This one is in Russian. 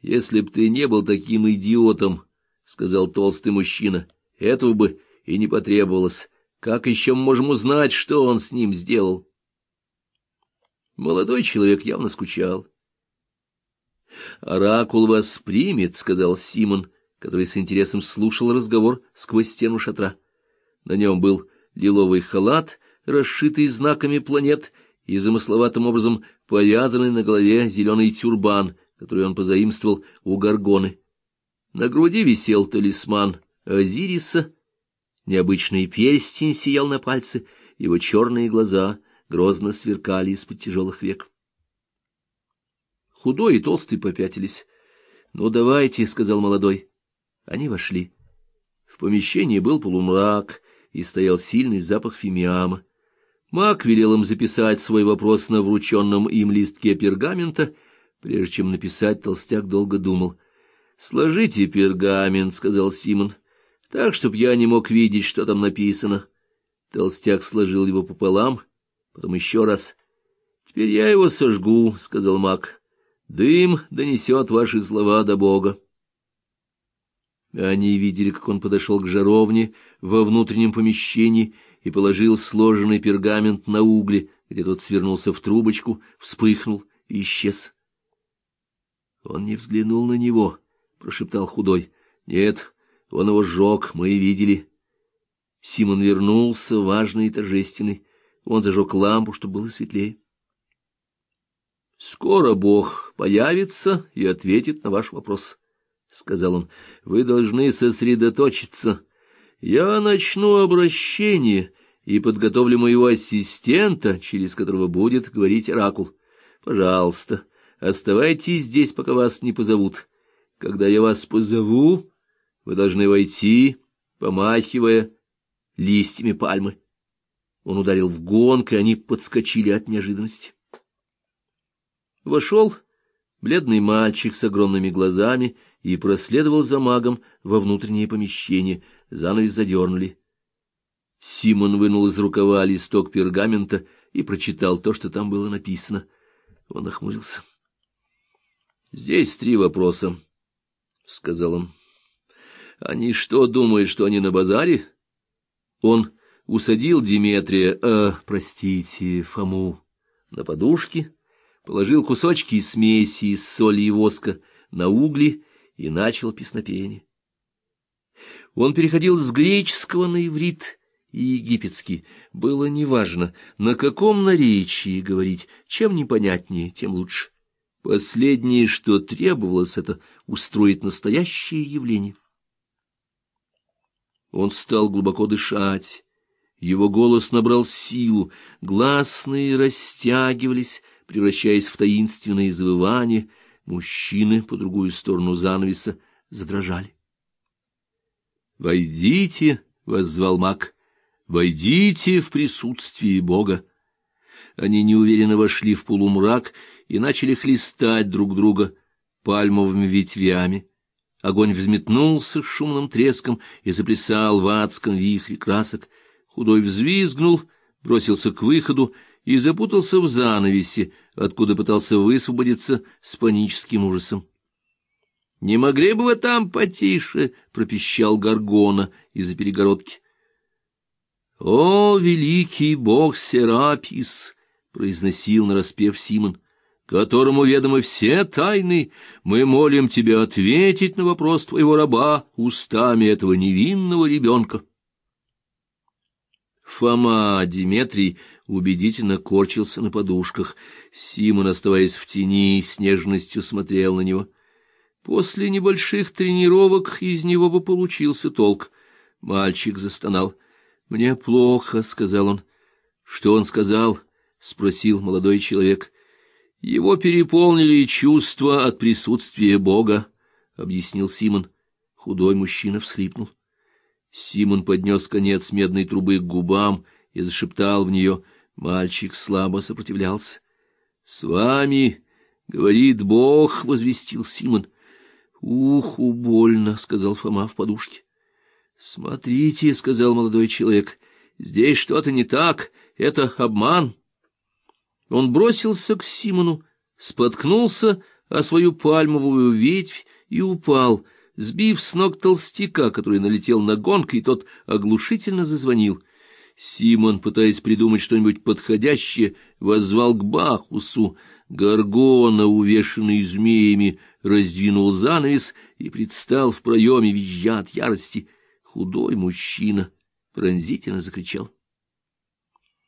— Если б ты не был таким идиотом, — сказал толстый мужчина, — этого бы и не потребовалось. Как еще мы можем узнать, что он с ним сделал? Молодой человек явно скучал. «Оракул вас примет», — сказал Симон, который с интересом слушал разговор сквозь стену шатра. На нем был лиловый халат, расшитый знаками планет, и замысловатым образом повязанный на голове зеленый тюрбан, который он позаимствовал у Гаргоны. На груди висел талисман Азириса, необычный перстень сиял на пальце, его черные глаза грозно сверкали из-под тяжелых век. Худой и толстый попятились. — Ну, давайте, — сказал молодой. Они вошли. В помещении был полумрак, и стоял сильный запах фимиама. Мак велел им записать свой вопрос на врученном им листке пергамента. Прежде чем написать, толстяк долго думал. — Сложите пергамент, — сказал Симон, — так, чтоб я не мог видеть, что там написано. Толстяк сложил его пополам, потом еще раз. — Теперь я его сожгу, — сказал Мак. Дым донесет ваши слова до Бога. Они видели, как он подошел к жаровне во внутреннем помещении и положил сложенный пергамент на угли, где тот свернулся в трубочку, вспыхнул и исчез. Он не взглянул на него, — прошептал худой. — Нет, он его сжег, мы и видели. Симон вернулся, важный и торжественный. Он зажег лампу, чтобы было светлее. Скоро Бог появится и ответит на ваш вопрос, — сказал он. — Вы должны сосредоточиться. Я начну обращение и подготовлю моего ассистента, через которого будет говорить оракул. Пожалуйста, оставайтесь здесь, пока вас не позовут. Когда я вас позову, вы должны войти, помахивая листьями пальмы. Он ударил в гонг, и они подскочили от неожиданности. Вошел бледный мальчик с огромными глазами и проследовал за магом во внутреннее помещение. Занавес задернули. Симон вынул из рукава листок пергамента и прочитал то, что там было написано. Он охмурился. — Здесь три вопроса, — сказал он. — Они что, думают, что они на базаре? Он усадил Диметрия, э, простите, Фому, на подушке положил кусочки смеси из соли и воска на угли и начал песнопение. Он переходил с греческого на иврит и египетский. Было неважно, на каком наречии говорить, чем непонятнее, тем лучше. Последнее, что требовалось, это устроить настоящее явление. Он стал глубоко дышать. Его голос набрал силу, гласные растягивались, превращаясь в таинственные завывания, мужчины по другую сторону занавеса задрожали. «Войдите!» — воззвал маг. «Войдите в присутствие Бога!» Они неуверенно вошли в полумрак и начали хлестать друг друга пальмовыми ветвями. Огонь взметнулся шумным треском и заплясал в адском вихре красок. Худой взвизгнул, бросился к выходу и запутался в занавесе, откуда пытался высвободиться с паническим ужасом. — Не могли бы вы там потише? — пропищал Гаргона из-за перегородки. — О, великий бог Серапис! — произносил нараспев Симон, — которому ведомы все тайны, мы молим тебя ответить на вопрос твоего раба устами этого невинного ребенка. Фома Диметрий убедительно корчился на подушках. Симон, оставаясь в тени, с нежностью смотрел на него. После небольших тренировок из него бы получился толк. Мальчик застонал. — Мне плохо, — сказал он. — Что он сказал? — спросил молодой человек. — Его переполнили чувства от присутствия Бога, — объяснил Симон. Худой мужчина всхлипнул. Симон поднес конец медной трубы к губам и зашептал в нее — Мальчик слабо сопротивлялся. — С вами, — говорит Бог, — возвестил Симон. — Уху больно, — сказал Фома в подушке. — Смотрите, — сказал молодой человек, — здесь что-то не так, это обман. Он бросился к Симону, споткнулся о свою пальмовую ветвь и упал, сбив с ног толстяка, который налетел на гонг, и тот оглушительно зазвонил. Симон, пытаясь придумать что-нибудь подходящее, воззвал к Бахусу. Горгона, увешанный змеями, раздвинул занавес и предстал в проеме, визжа от ярости. Худой мужчина пронзительно закричал.